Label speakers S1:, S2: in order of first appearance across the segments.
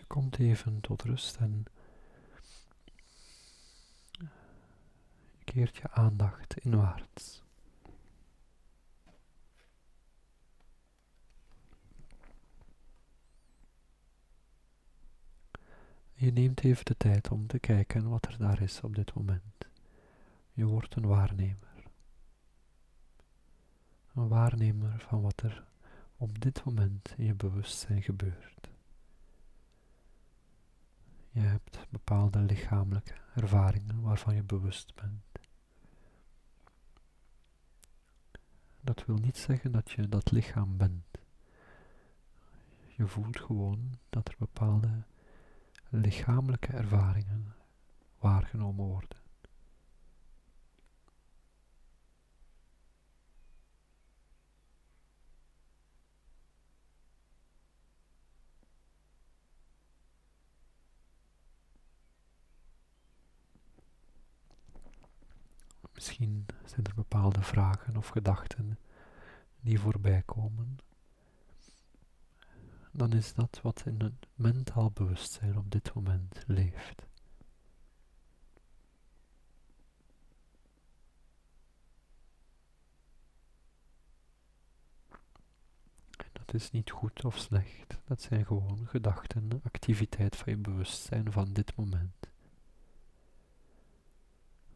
S1: je komt even tot rust en keert je aandacht inwaarts. Je neemt even de tijd om te kijken wat er daar is op dit moment. Je wordt een waarnemer. Een waarnemer van wat er op dit moment in je bewustzijn gebeurt. Je hebt bepaalde lichamelijke ervaringen waarvan je bewust bent. Dat wil niet zeggen dat je dat lichaam bent. Je voelt gewoon dat er bepaalde lichamelijke ervaringen waargenomen worden. Misschien zijn er bepaalde vragen of gedachten die voorbij komen. Dan is dat wat in het mentaal bewustzijn op dit moment leeft. dat is niet goed of slecht, dat zijn gewoon gedachten, activiteit van je bewustzijn van dit moment.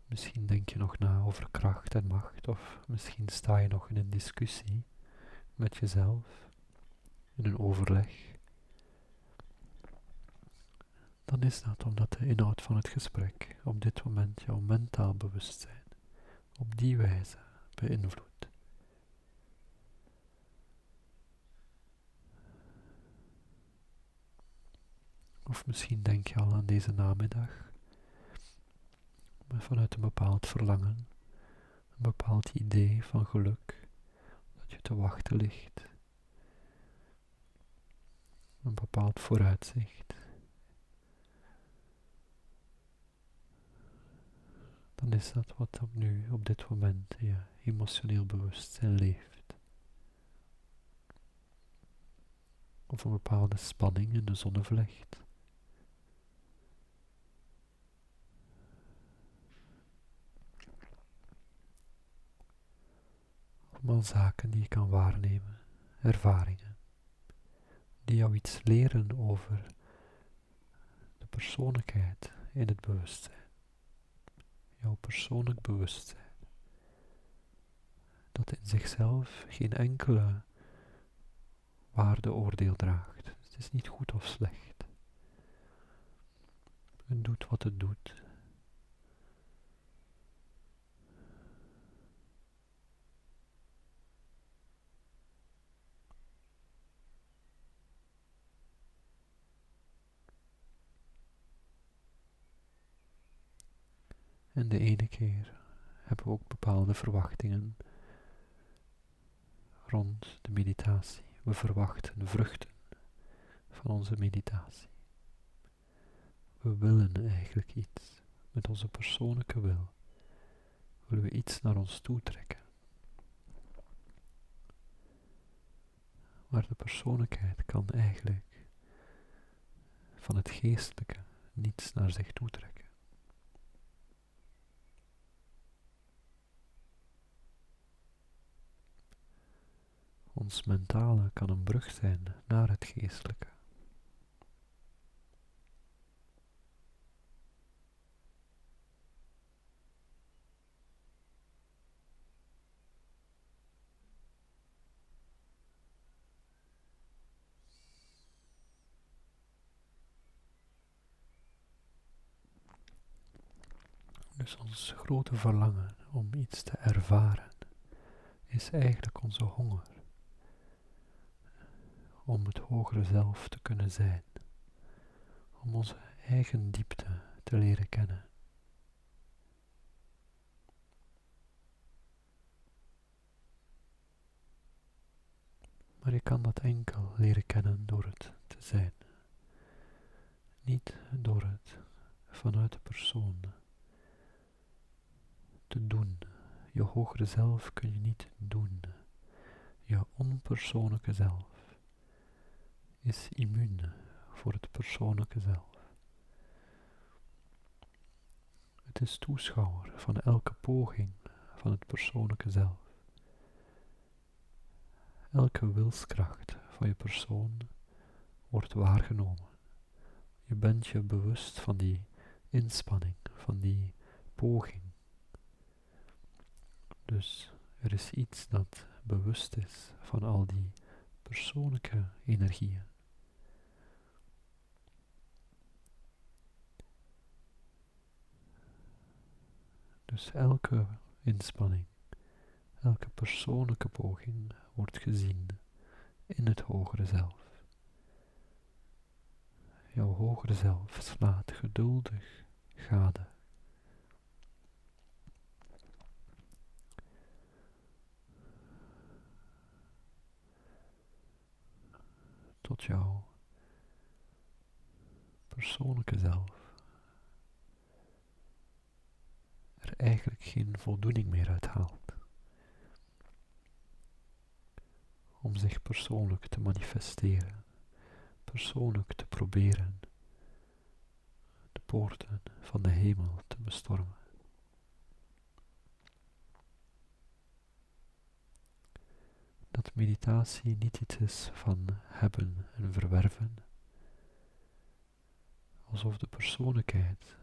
S1: Misschien denk je nog na over kracht en macht, of misschien sta je nog in een discussie met jezelf, in een overleg. Dan is dat omdat de inhoud van het gesprek op dit moment jouw mentaal bewustzijn op die wijze beïnvloedt. Of misschien denk je al aan deze namiddag vanuit een bepaald verlangen, een bepaald idee van geluk dat je te wachten ligt, een bepaald vooruitzicht. Dan is dat wat op nu, op dit moment, je emotioneel bewustzijn leeft. Of een bepaalde spanning in de zonnevlecht. Allemaal zaken die je kan waarnemen, ervaringen, die jou iets leren over de persoonlijkheid in het bewustzijn, jouw persoonlijk bewustzijn, dat in zichzelf geen enkele waardeoordeel draagt. Het is niet goed of slecht. Het doet wat het doet En de ene keer hebben we ook bepaalde verwachtingen rond de meditatie. We verwachten vruchten van onze meditatie. We willen eigenlijk iets met onze persoonlijke wil. Willen we iets naar ons toe trekken. Maar de persoonlijkheid kan eigenlijk van het geestelijke niets naar zich toe trekken. Ons mentale kan een brug zijn naar het geestelijke. Dus ons grote verlangen om iets te ervaren is eigenlijk onze honger om het hogere zelf te kunnen zijn, om onze eigen diepte te leren kennen. Maar je kan dat enkel leren kennen door het te zijn, niet door het vanuit de persoon te doen. Je hogere zelf kun je niet doen, je onpersoonlijke zelf is immuun voor het persoonlijke zelf. Het is toeschouwer van elke poging van het persoonlijke zelf. Elke wilskracht van je persoon wordt waargenomen. Je bent je bewust van die inspanning, van die poging. Dus er is iets dat bewust is van al die persoonlijke energieën. Dus elke inspanning, elke persoonlijke poging wordt gezien in het hogere zelf. Jouw hogere zelf slaat geduldig gade. Tot jouw persoonlijke zelf. Eigenlijk geen voldoening meer uit haalt. Om zich persoonlijk te manifesteren, persoonlijk te proberen de poorten van de hemel te bestormen. Dat meditatie niet iets is van hebben en verwerven, alsof de persoonlijkheid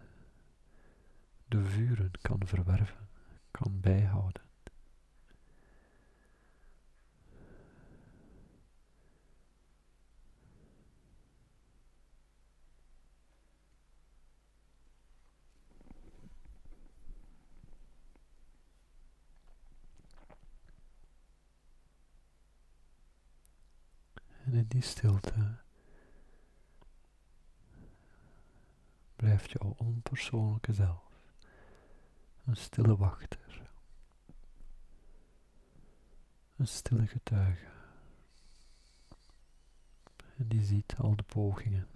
S1: de vuren kan verwerven, kan bijhouden. En in die stilte blijft jouw onpersoonlijke zelf een stille wachter, een stille getuige. En die ziet al de pogingen,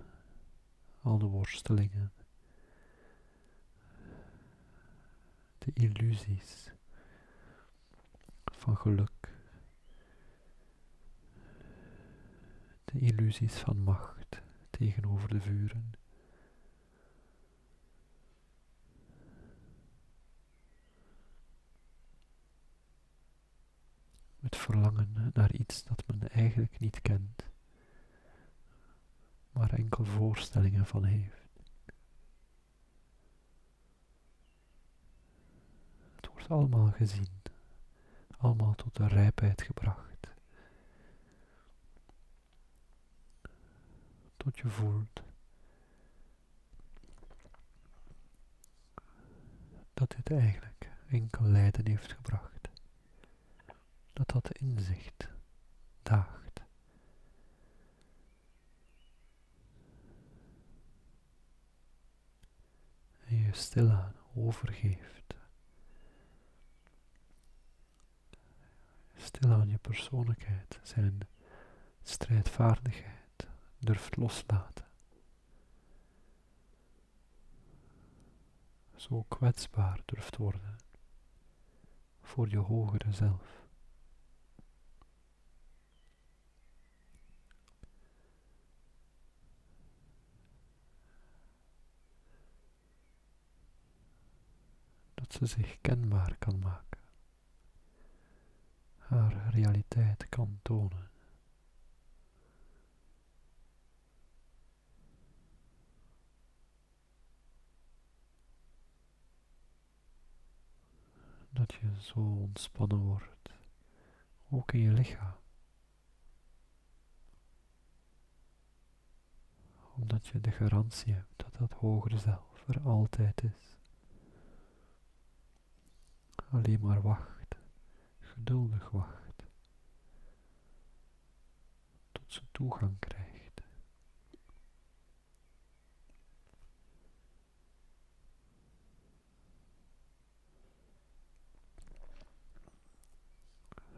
S1: al de worstelingen, de illusies van geluk, de illusies van macht tegenover de vuren. Het verlangen naar iets dat men eigenlijk niet kent, maar enkel voorstellingen van heeft. Het wordt allemaal gezien, allemaal tot de rijpheid gebracht, tot je voelt dat dit eigenlijk enkel lijden heeft gebracht dat dat inzicht daagt. En je stilaan overgeeft. Stilaan je persoonlijkheid, zijn strijdvaardigheid durft loslaten. Zo kwetsbaar durft worden voor je hogere zelf. Ze zich kenbaar kan maken, haar realiteit kan tonen. Dat je zo ontspannen wordt, ook in je lichaam. Omdat je de garantie hebt dat dat hogere zelf er altijd is alleen maar wacht, geduldig wacht, tot ze toegang krijgt.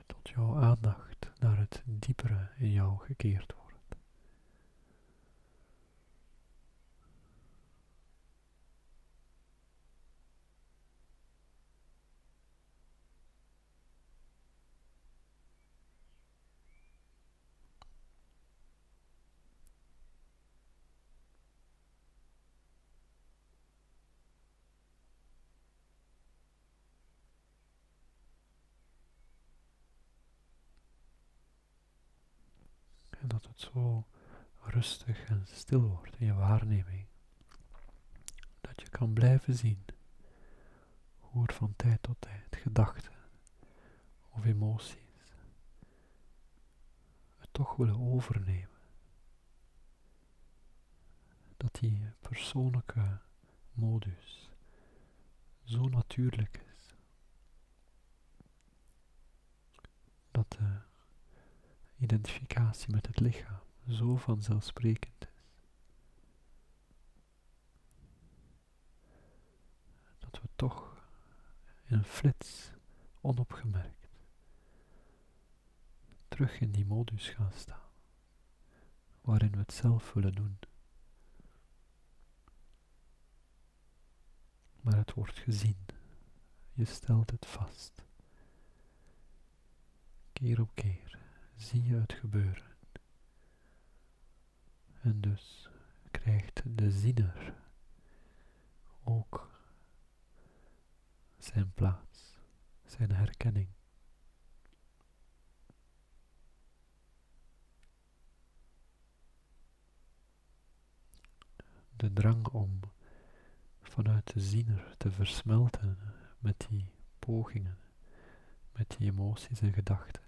S1: Tot jouw aandacht naar het diepere in jou gekeerd wordt. En dat het zo rustig en stil wordt in je waarneming. Dat je kan blijven zien hoe er van tijd tot tijd gedachten of emoties het toch willen overnemen. Dat die persoonlijke modus zo natuurlijk is. Dat de identificatie met het lichaam zo vanzelfsprekend is. Dat we toch in een flits, onopgemerkt, terug in die modus gaan staan, waarin we het zelf willen doen. Maar het wordt gezien, je stelt het vast. Keer op keer zie je het gebeuren. En dus krijgt de ziener ook zijn plaats, zijn herkenning. De drang om vanuit de ziener te versmelten met die pogingen, met die emoties en gedachten.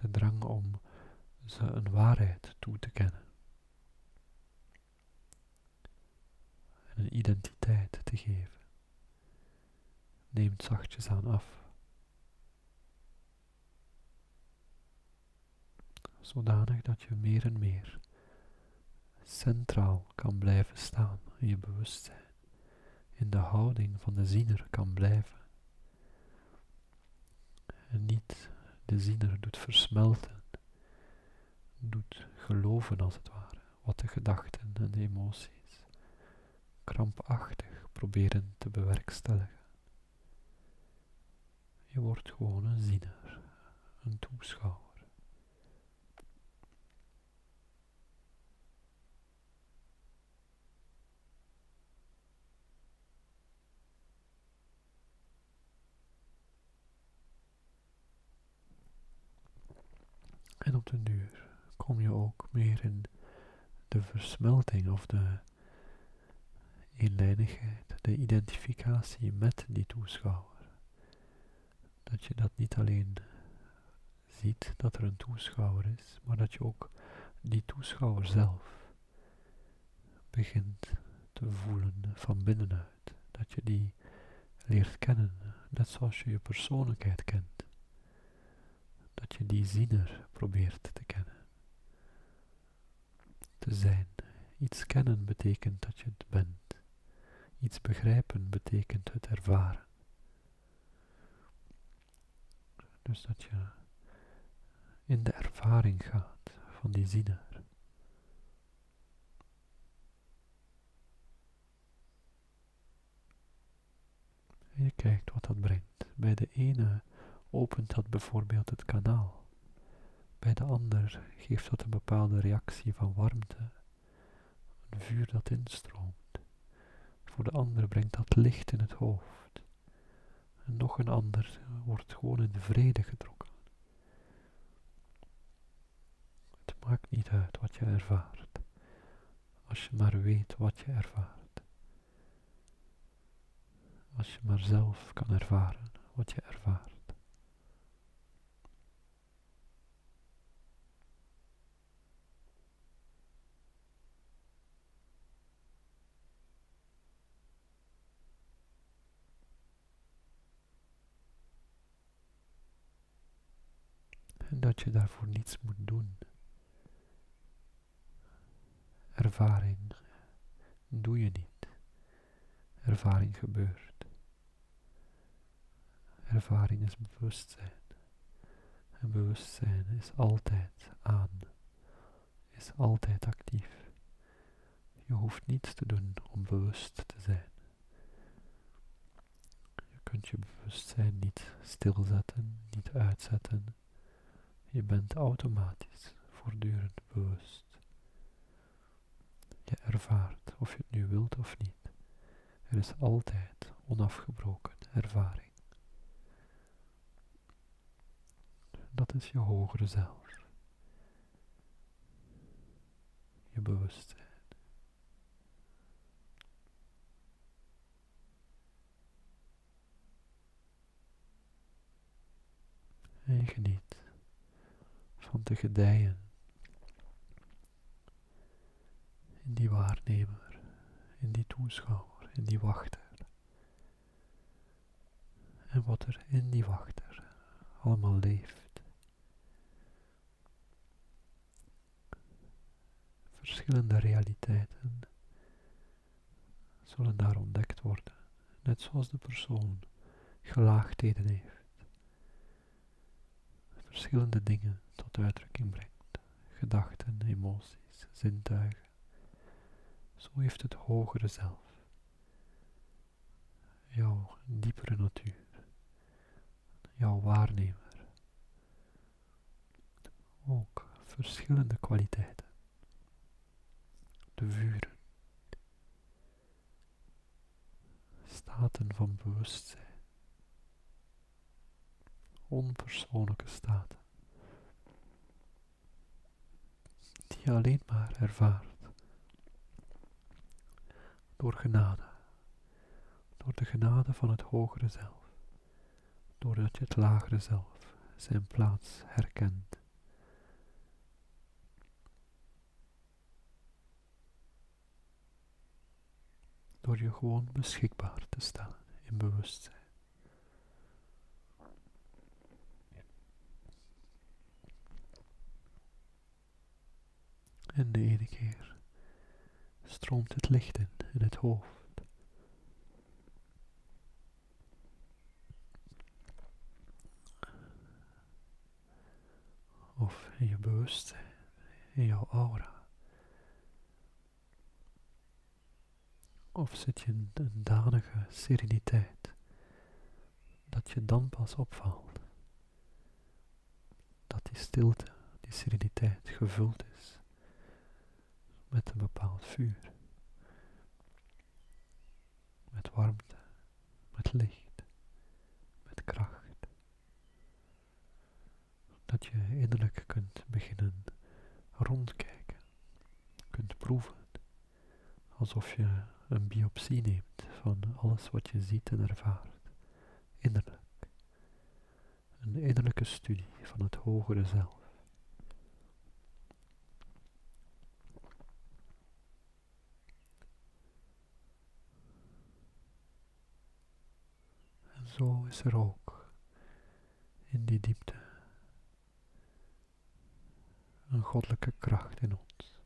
S1: De drang om ze een waarheid toe te kennen. En een identiteit te geven. Neemt zachtjes aan af. Zodanig dat je meer en meer centraal kan blijven staan in je bewustzijn. In de houding van de ziener kan blijven. En niet de ziener doet versmelten doet geloven als het ware, wat de gedachten en de emoties krampachtig proberen te bewerkstelligen. Je wordt gewoon een ziener, een toeschouwer. En op den duur kom je ook meer in de versmelting of de eenlijnigheid, de identificatie met die toeschouwer. Dat je dat niet alleen ziet dat er een toeschouwer is, maar dat je ook die toeschouwer zelf begint te voelen van binnenuit. Dat je die leert kennen, net zoals je je persoonlijkheid kent. Dat je die ziener probeert te kennen te zijn. Iets kennen betekent dat je het bent. Iets begrijpen betekent het ervaren. Dus dat je in de ervaring gaat van die ziener. En je kijkt wat dat brengt. Bij de ene opent dat bijvoorbeeld het kanaal bij de ander geeft dat een bepaalde reactie van warmte, een vuur dat instroomt. Voor de ander brengt dat licht in het hoofd. En nog een ander wordt gewoon in vrede getrokken. Het maakt niet uit wat je ervaart, als je maar weet wat je ervaart. Als je maar zelf kan ervaren wat je ervaart. en je daarvoor niets moet doen. Ervaring doe je niet. Ervaring gebeurt. Ervaring is bewustzijn. En bewustzijn is altijd aan, is altijd actief. Je hoeft niets te doen om bewust te zijn. Je kunt je bewustzijn niet stilzetten, niet uitzetten, je bent automatisch voortdurend bewust. Je ervaart of je het nu wilt of niet. Er is altijd onafgebroken ervaring. Dat is je hogere zelf. Je bewustzijn. En geniet van te gedijen in die waarnemer, in die toeschouwer, in die wachter. En wat er in die wachter allemaal leeft. Verschillende realiteiten zullen daar ontdekt worden, net zoals de persoon gelaagdheden heeft verschillende dingen tot uitdrukking brengt. Gedachten, emoties, zintuigen. Zo heeft het hogere zelf, jouw diepere natuur, jouw waarnemer, ook verschillende kwaliteiten. De vuren, staten van bewustzijn onpersoonlijke staten, die je alleen maar ervaart door genade, door de genade van het hogere zelf, doordat je het lagere zelf zijn plaats herkent. Door je gewoon beschikbaar te stellen in bewustzijn. En de ene keer stroomt het licht in, in het hoofd. Of in je bewustzijn, in jouw aura. Of zit je in een danige sereniteit, dat je dan pas opvalt, dat die stilte, die sereniteit gevuld is met een bepaald vuur. Met warmte, met licht, met kracht. Dat je innerlijk kunt beginnen rondkijken, kunt proeven, alsof je een biopsie neemt van alles wat je ziet en ervaart, innerlijk. Een innerlijke studie van het hogere zelf. Zo is er ook in die diepte een goddelijke kracht in ons.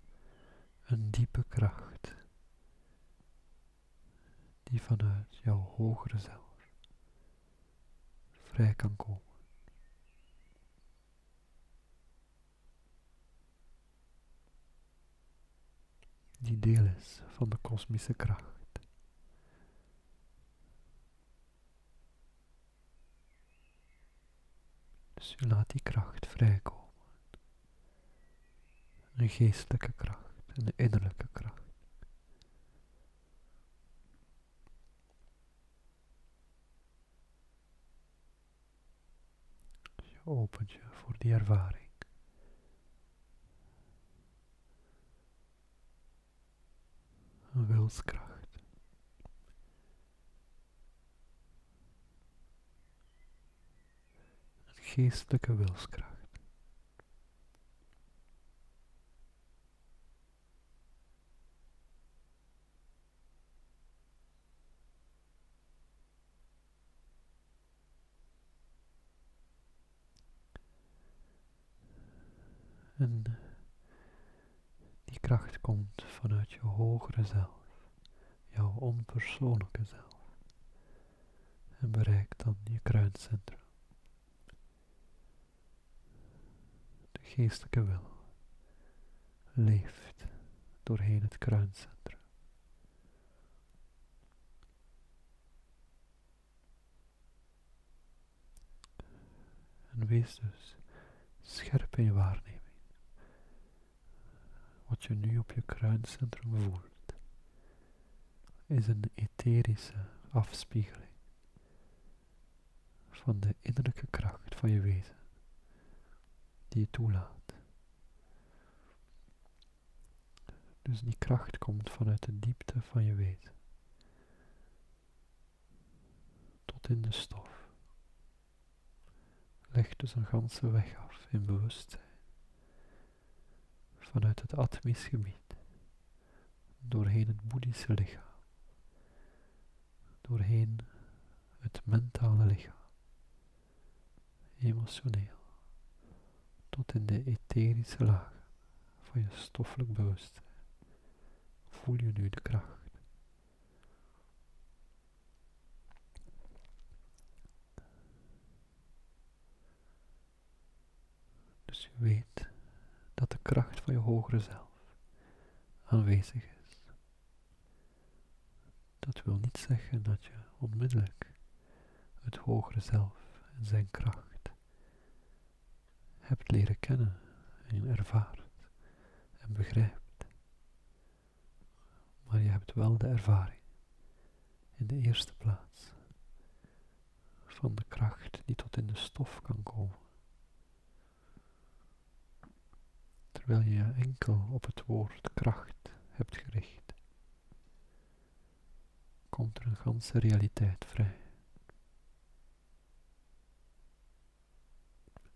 S1: Een diepe kracht die vanuit jouw hogere zelf vrij kan komen. Die deel is van de kosmische kracht. Dus je laat die kracht vrijkomen. Een geestelijke kracht, een innerlijke kracht. Je opent je voor die ervaring. Een wilskracht. Geestelijke wilskracht. En die kracht komt vanuit je hogere zelf, jouw onpersoonlijke zelf, en bereikt dan je kruincentrum. Geestelijke wil leeft doorheen het kruincentrum. En wees dus scherp in je waarneming. Wat je nu op je kruincentrum voelt, is een etherische afspiegeling van de innerlijke kracht van je wezen die je toelaat. Dus die kracht komt vanuit de diepte van je weten. Tot in de stof. Leg dus een ganse weg af in bewustzijn. Vanuit het atmisch gebied. Doorheen het boeddhische lichaam. Doorheen het mentale lichaam. Emotioneel. Tot in de etherische lagen van je stoffelijk bewustzijn voel je nu de kracht. Dus je weet dat de kracht van je hogere zelf aanwezig is. Dat wil niet zeggen dat je onmiddellijk het hogere zelf en zijn kracht hebt leren kennen en ervaart en begrijpt maar je hebt wel de ervaring in de eerste plaats van de kracht die tot in de stof kan komen. Terwijl je je enkel op het woord kracht hebt gericht, komt er een ganse realiteit vrij.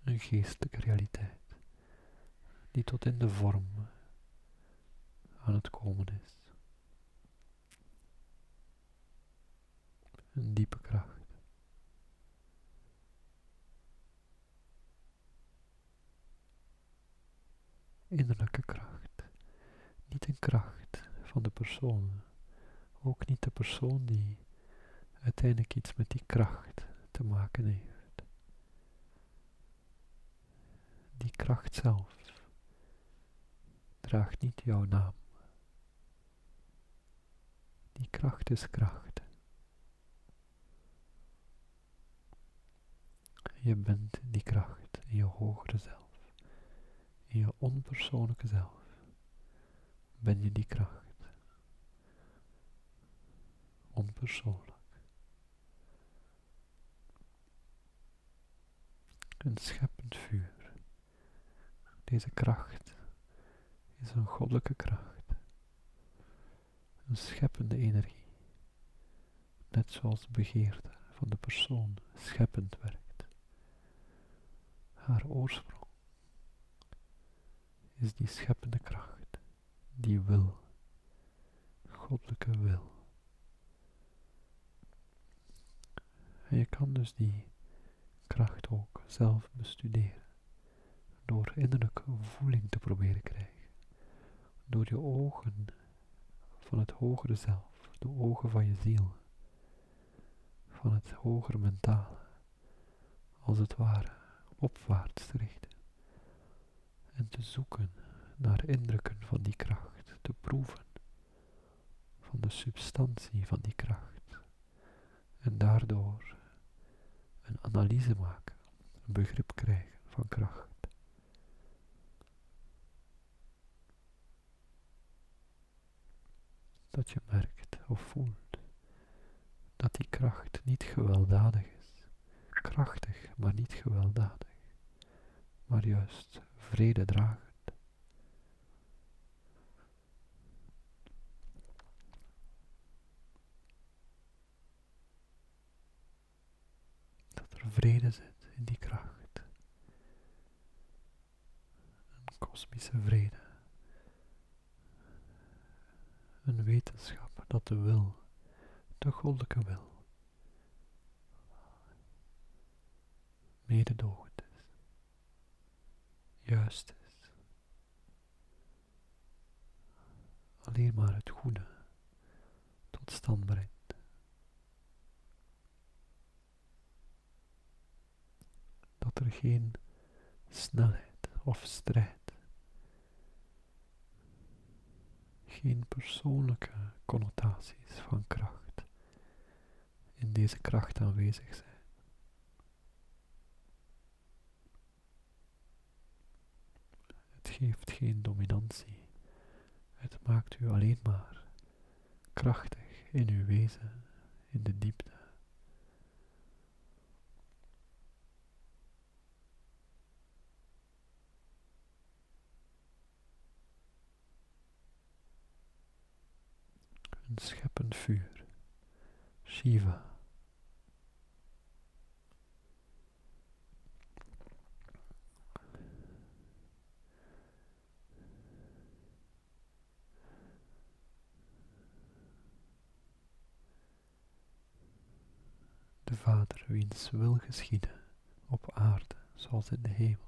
S1: Een geestelijke realiteit die tot in de vorm aan het komen is. een diepe kracht. Innerlijke kracht, niet een kracht van de persoon, ook niet de persoon die uiteindelijk iets met die kracht te maken heeft. Die kracht zelf draagt niet jouw naam. Die kracht is kracht. Je bent die kracht in je hogere zelf, in je onpersoonlijke zelf. Ben je die kracht. Onpersoonlijk. Een scheppend vuur. Deze kracht is een goddelijke kracht. Een scheppende energie. Net zoals de begeerte van de persoon scheppend werkt haar oorsprong is die scheppende kracht, die wil, goddelijke wil. En je kan dus die kracht ook zelf bestuderen, door innerlijke voeling te proberen krijgen, door je ogen van het hogere zelf, de ogen van je ziel, van het hogere mentale, als het ware opwaarts te richten en te zoeken naar indrukken van die kracht, te proeven van de substantie van die kracht en daardoor een analyse maken, een begrip krijgen van kracht. Dat je merkt of voelt dat die kracht niet gewelddadig is, krachtig maar niet gewelddadig maar juist vrede dragend. Dat er vrede zit in die kracht. Een kosmische vrede. Een wetenschap dat de wil, de goddelijke wil, mededogen juist is. Alleen maar het goede tot stand brengt. Dat er geen snelheid of strijd, geen persoonlijke connotaties van kracht in deze kracht aanwezig zijn. geeft geen dominantie. Het maakt u alleen maar krachtig in uw wezen, in de diepte. Scheppend vuur, Shiva. De Vader wiens wil geschieden op aarde zoals in de hemel.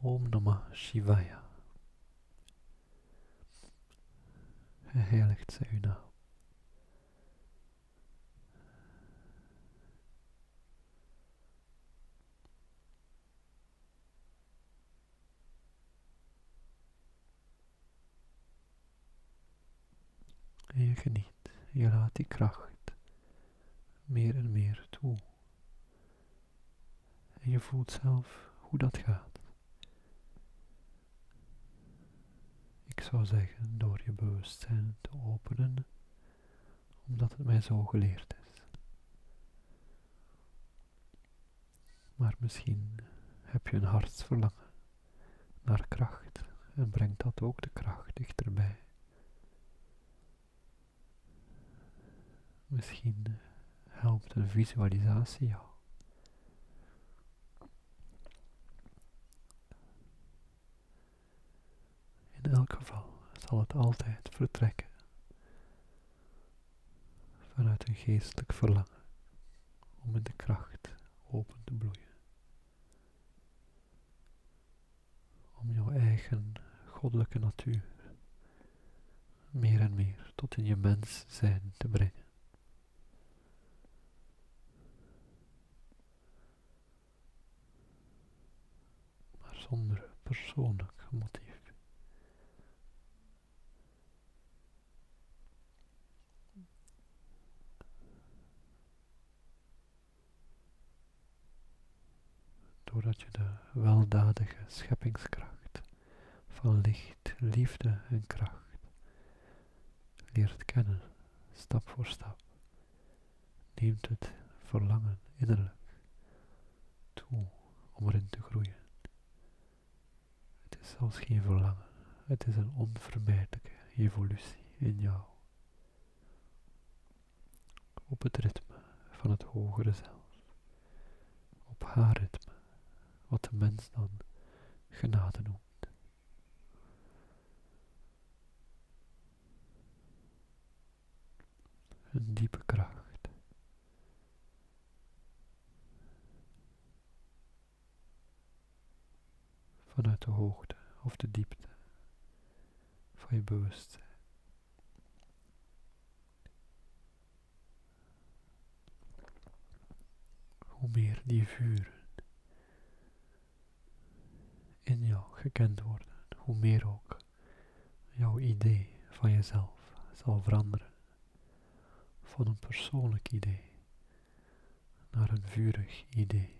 S1: Om Namah Shivaya. Geheiligd zij uw naam. En je geniet, je laat die kracht meer en meer toe. En je voelt zelf hoe dat gaat. Ik zou zeggen door je bewustzijn te openen, omdat het mij zo geleerd is. Maar misschien heb je een hartsverlangen naar kracht en brengt dat ook de kracht dichterbij. Misschien helpt een visualisatie jou. Elk geval zal het altijd vertrekken vanuit een geestelijk verlangen om in de kracht open te bloeien. Om jouw eigen goddelijke natuur meer en meer tot in je mens zijn te brengen. Maar zonder persoonlijk motief. Doordat je de weldadige scheppingskracht van licht, liefde en kracht leert kennen, stap voor stap, neemt het verlangen innerlijk toe om erin te groeien. Het is zelfs geen verlangen, het is een onvermijdelijke evolutie in jou. Op het ritme van het hogere zelf, op haar ritme wat de mens dan genade noemt. Een diepe kracht. Vanuit de hoogte of de diepte van je bewustzijn. Hoe meer die vuren in jou gekend worden, hoe meer ook jouw idee van jezelf zal veranderen. Van een persoonlijk idee naar een vurig idee.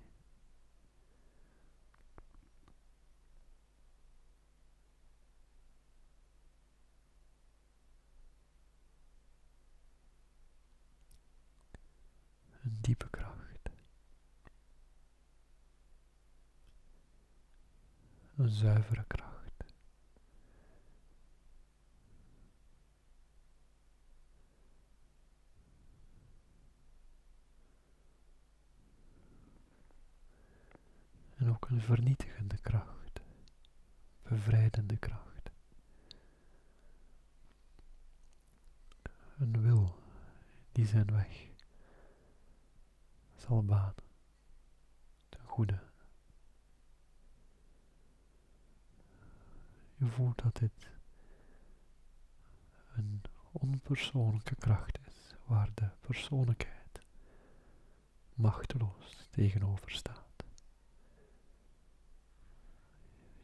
S1: Een diepe kracht. Een zuivere kracht. En ook een vernietigende kracht, bevrijdende kracht. Een wil die zijn weg zal banen, ten goede. Voelt dat dit een onpersoonlijke kracht is, waar de persoonlijkheid machteloos tegenover staat.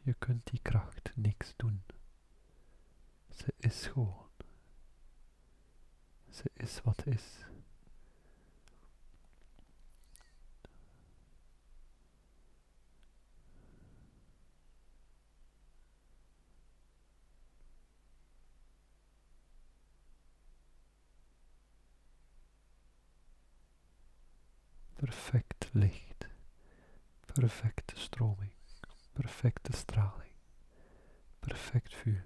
S1: Je kunt die kracht niks doen. Ze is gewoon. Ze is wat is. perfect licht, perfecte stroming, perfecte straling, perfect vuur.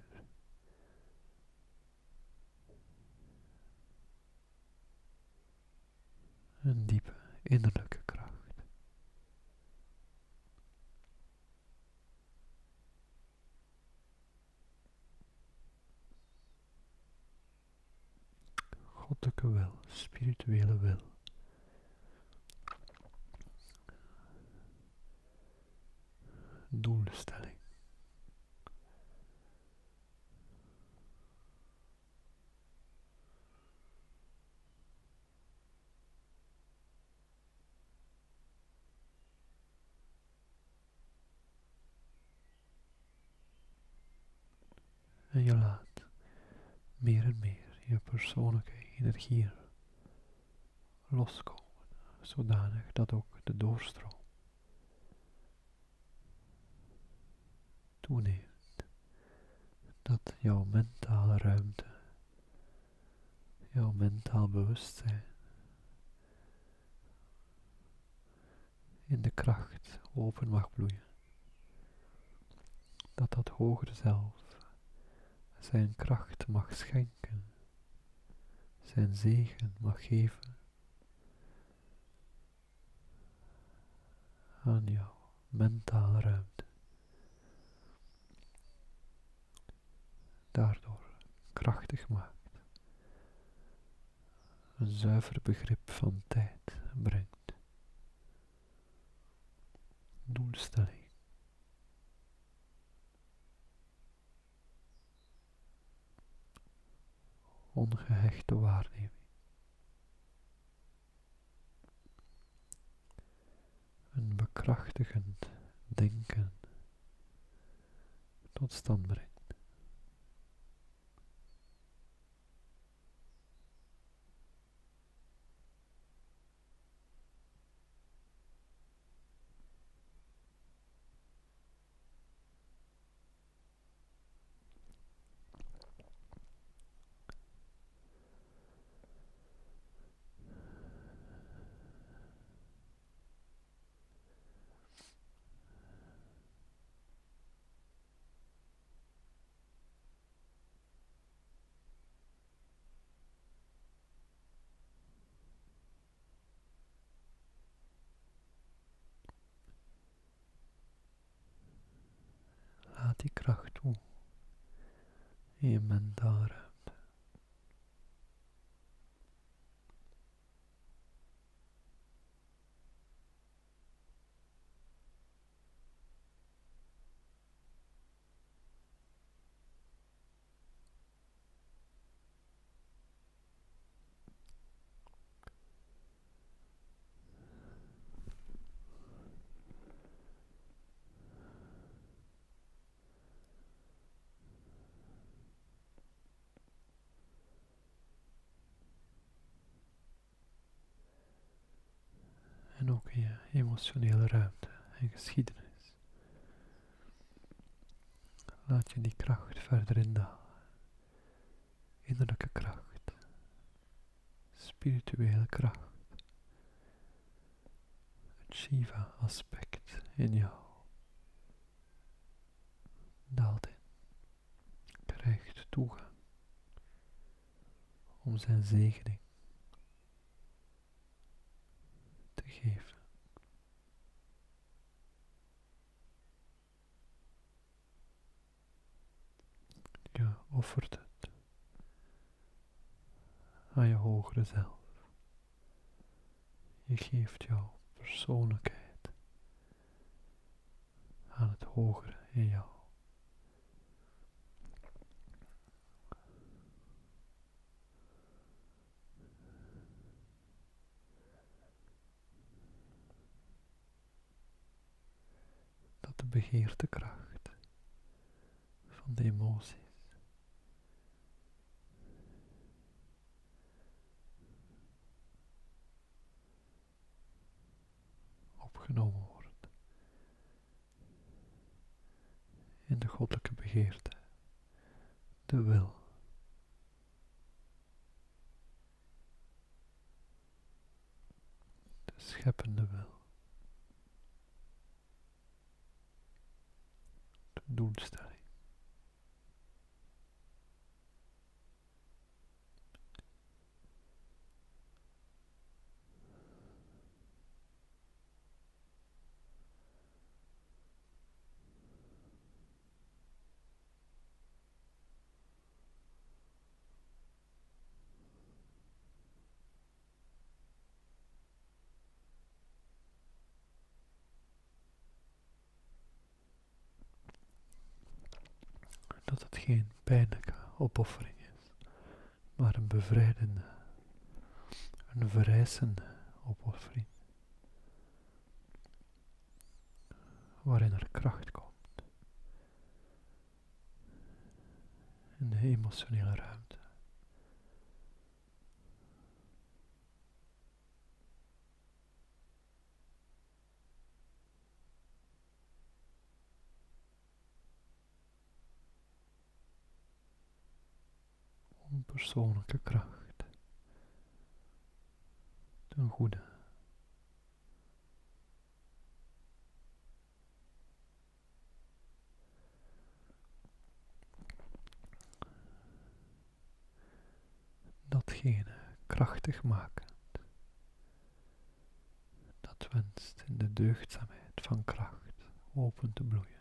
S1: Een diepe innerlijke kracht. Goddelijke wil, spirituele wil. Doelstelling. En je laat meer en meer je persoonlijke energie loskomen, zodanig dat ook de doorstroom toeneemt. Dat jouw mentale ruimte, jouw mentaal bewustzijn in de kracht open mag bloeien. Dat dat hogere zelf zijn kracht mag schenken, zijn zegen mag geven aan jouw mentale ruimte. Daardoor krachtig maakt, een zuiver begrip van tijd brengt, doelstelling. ongehechte waarneming. Een bekrachtigend denken tot stand brengt. die kracht toe in je mentale ruimte. en ook in je emotionele ruimte en geschiedenis. Laat je die kracht verder indalen. Innerlijke kracht, spirituele kracht, het Shiva-aspect in jou daalt in, krijgt toegang om zijn zegening geven. Je offert het aan je hogere zelf. Je geeft jouw persoonlijkheid aan het hogere in jou. de kracht van de emoties. Opgenomen wordt in de goddelijke begeerte, de wil. De scheppende wil. doelstelling. Geen pijnlijke opoffering is, maar een bevrijdende, een verrijzende opoffering, waarin er kracht komt in de emotionele ruimte. Onpersoonlijke kracht. Ten goede. Datgene krachtig makend. Dat wenst in de deugdzaamheid van kracht open te bloeien.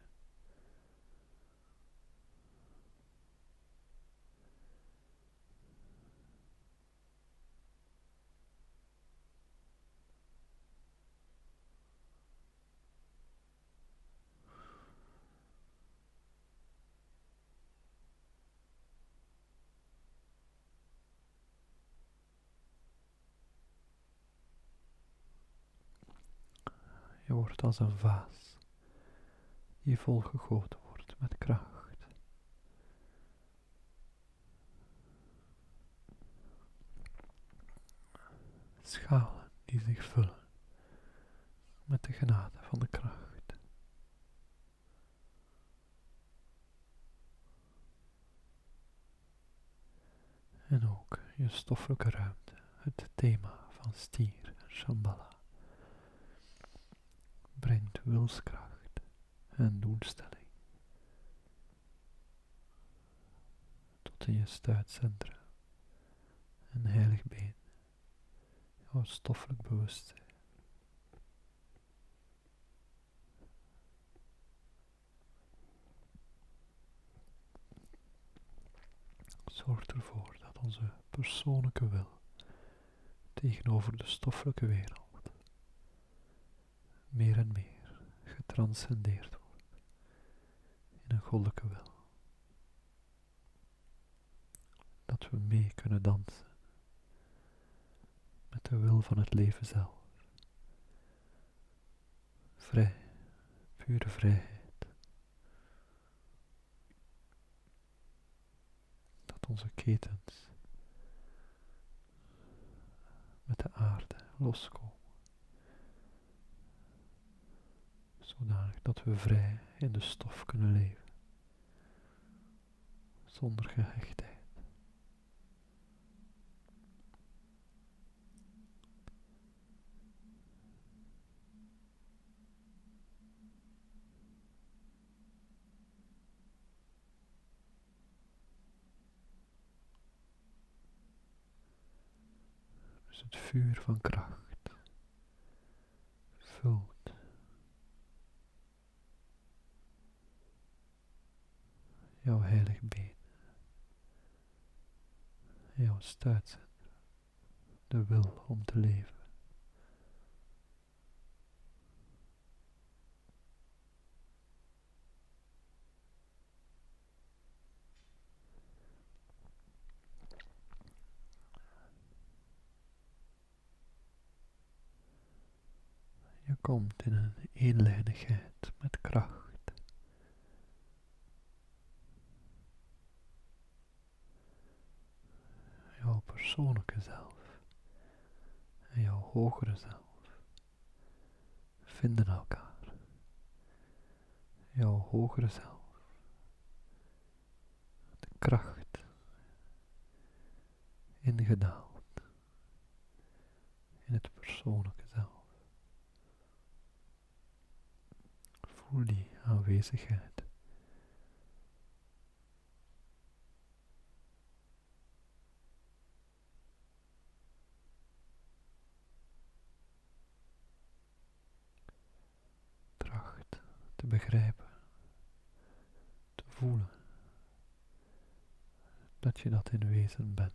S1: Je wordt als een vaas die volgegoten wordt met kracht. Schalen die zich vullen met de genade van de kracht. En ook je stoffelijke ruimte, het thema van stier en Shambhala brengt wilskracht en doelstelling tot in je stuitcentrum en heilig been, jouw stoffelijk bewustzijn. Zorg ervoor dat onze persoonlijke wil tegenover de stoffelijke wereld meer en meer getranscendeerd wordt in een goddelijke wil. Dat we mee kunnen dansen met de wil van het leven zelf. Vrij, pure vrijheid. Dat onze ketens met de aarde loskomen. Zodanig dat we vrij in de stof kunnen leven, zonder gehechtheid. Dus het vuur van kracht vult jouw heilig been, jouw stuitcentrum, de wil om te leven. Je komt in een eenlijnigheid met kracht. Persoonlijke zelf en jouw hogere zelf vinden elkaar. Jouw hogere zelf, de kracht ingedaald in het persoonlijke zelf. Voel die aanwezigheid. Te begrijpen, te voelen dat je dat in wezen bent.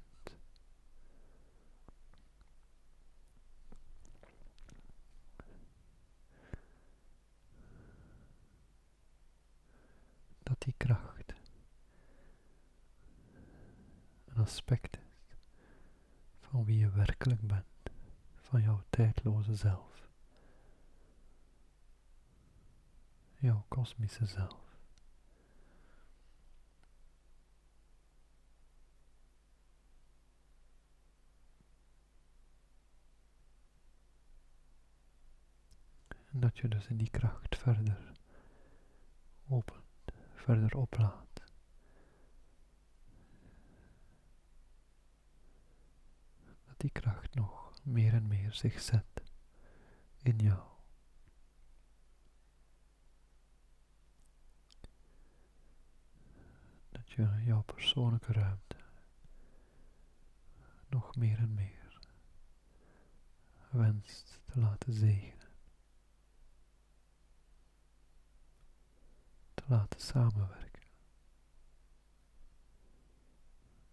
S1: Dat die kracht aspect is van wie je werkelijk bent, van jouw tijdloze zelf, jouw kosmische zelf. En dat je dus in die kracht verder opent, verder oplaat. Dat die kracht nog meer en meer zich zet in jou. Je jouw persoonlijke ruimte nog meer en meer wenst te laten zegenen. laten samenwerken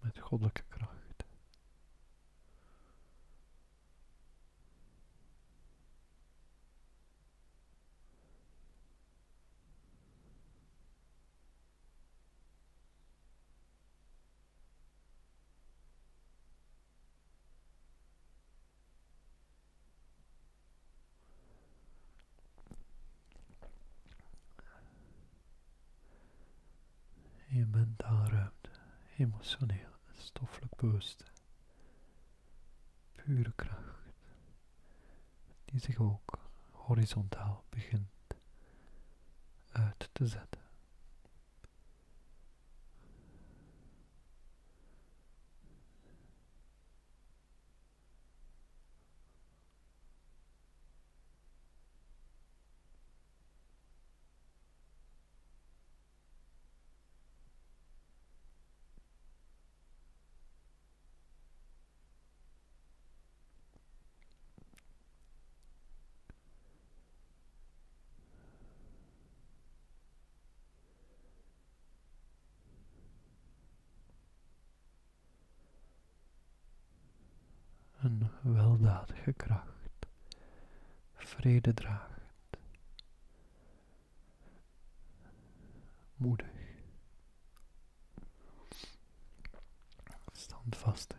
S1: met goddelijke kracht. je mentaal ruimte, emotioneel stoffelijk bewustzijn. Pure kracht, die zich ook horizontaal begint uit te zetten. een weldadige kracht, vrededragend, moedig, standvastig.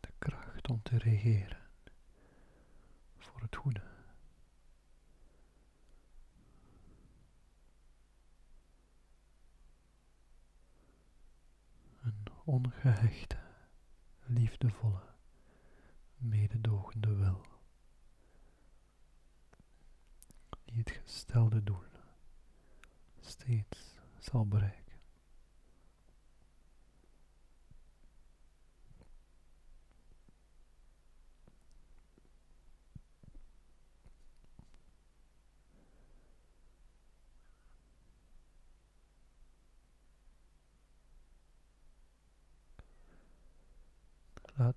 S1: De kracht om te regeren voor het goede. Ongehechte, liefdevolle, mededogende wil, die het gestelde doel steeds zal bereiken.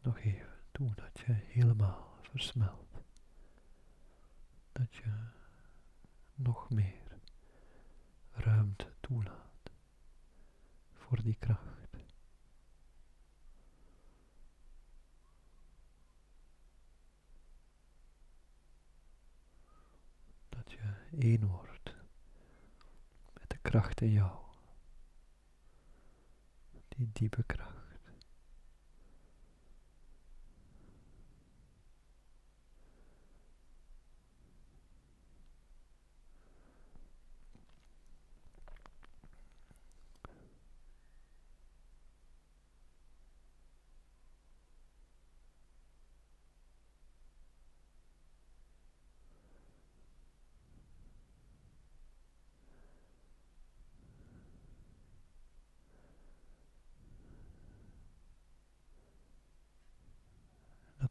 S1: Nog even toe dat je helemaal versmelt. Dat je nog meer ruimte toelaat voor die kracht. Dat je één wordt met de kracht in jou. Die diepe kracht.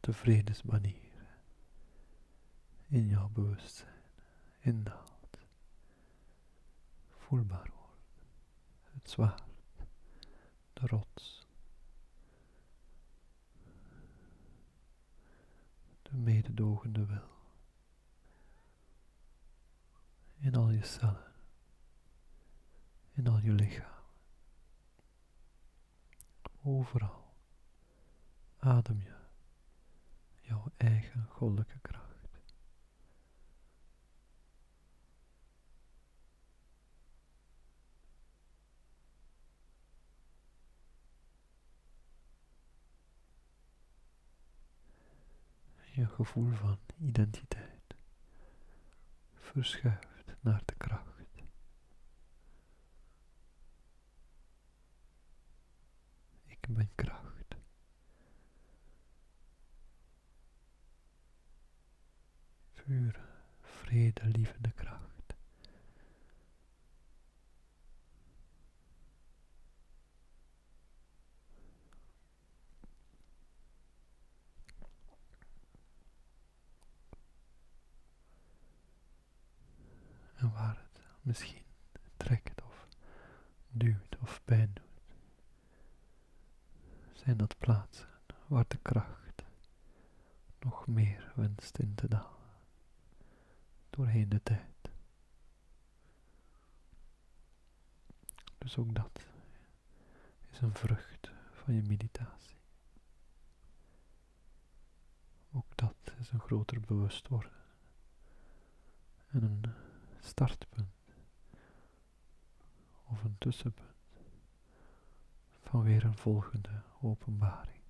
S1: De vredesbanier in jouw bewustzijn indaalt, voelbaar wordt, het zwaard, de rots, de mededogende wil, in al je cellen, in al je lichaam, overal adem je jouw eigen goddelijke kracht. Je gevoel van identiteit verschuift naar de kracht. Ik ben kracht. Vuur, vrede, lievende kracht. En waar het misschien trekt of duwt of pijn doet zijn dat plaatsen waar de kracht nog meer wenst in te dalen doorheen de tijd. Dus ook dat is een vrucht van je meditatie. Ook dat is een groter bewustwording en een startpunt of een tussenpunt van weer een volgende openbaring.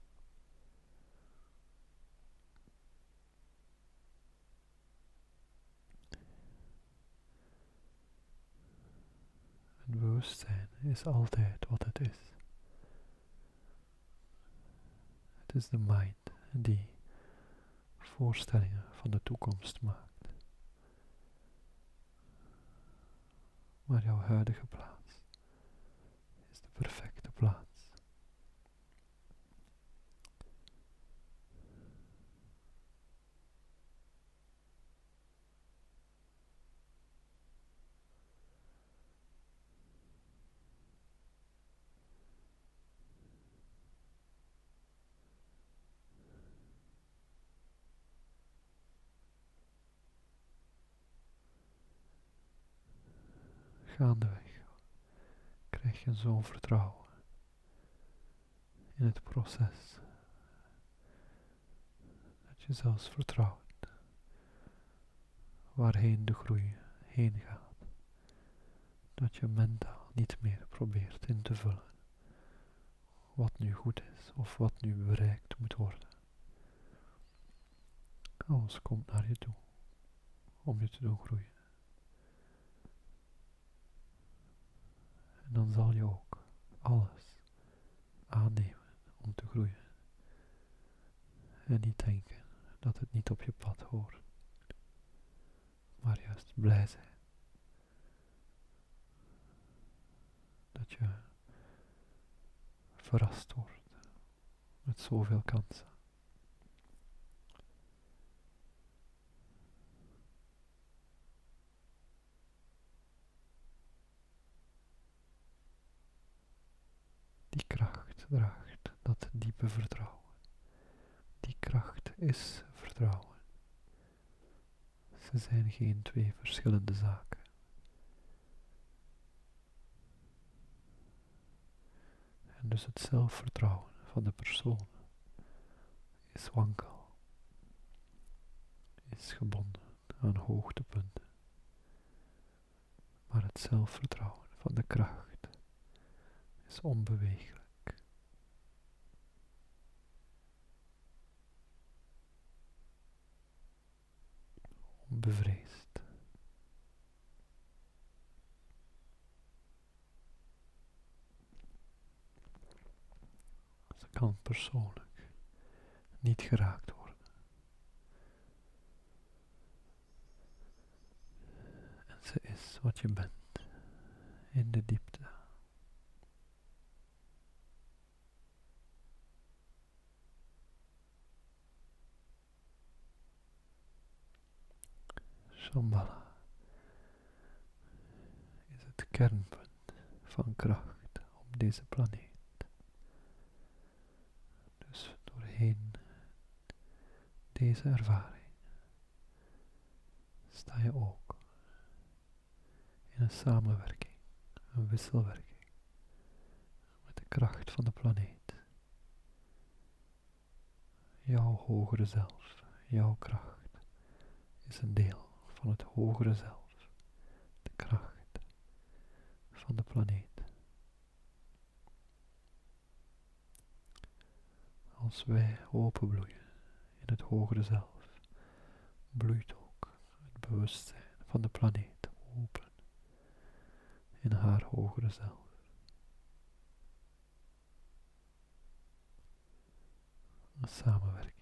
S1: Het bewustzijn is altijd wat het is. Het is de mind die voorstellingen van de toekomst maakt. Maar jouw huidige plaats is de perfecte plaats. Gaandeweg krijg je zo'n vertrouwen in het proces dat je zelfs vertrouwt waarheen de groei heen gaat, dat je mentaal niet meer probeert in te vullen wat nu goed is of wat nu bereikt moet worden. Alles komt naar je toe om je te doen groeien. En dan zal je ook alles aannemen om te groeien. En niet denken dat het niet op je pad hoort. Maar juist blij zijn. Dat je verrast wordt met zoveel kansen. Die kracht draagt dat diepe vertrouwen. Die kracht is vertrouwen. Ze zijn geen twee verschillende zaken. En dus het zelfvertrouwen van de persoon is wankel, is gebonden aan hoogtepunten. Maar het zelfvertrouwen van de kracht is onbeweeglijk. Onbevreesd. Ze kan persoonlijk niet geraakt worden. En ze is wat je bent in de diepte. Shambhala is het kernpunt van kracht op deze planeet. Dus doorheen deze ervaring sta je ook in een samenwerking, een wisselwerking met de kracht van de planeet. Jouw hogere zelf, jouw kracht is een deel van het hogere zelf, de kracht van de planeet. Als wij openbloeien in het hogere zelf, bloeit ook het bewustzijn van de planeet open in haar hogere zelf. Een samenwerking.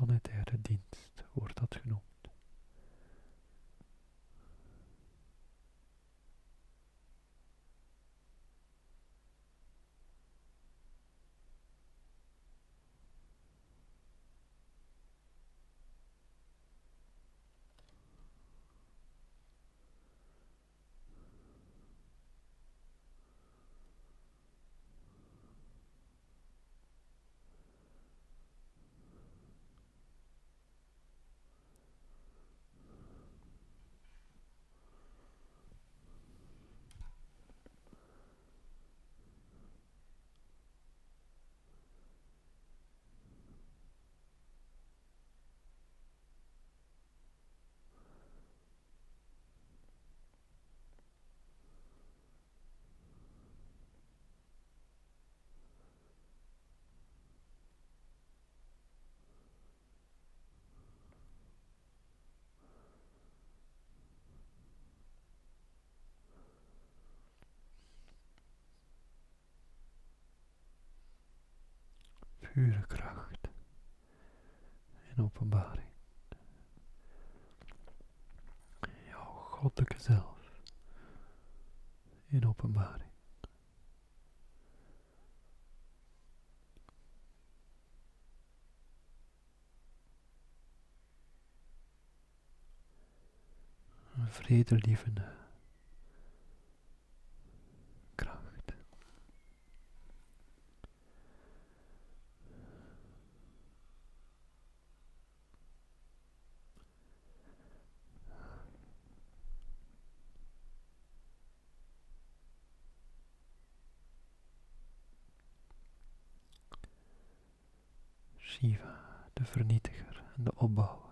S1: Planetaire dienst wordt dat genoemd. Pure kracht en openbaring. Jouw goddelijke zelf in openbaring. Vredelievende Shiva, de vernietiger en de opbouwer.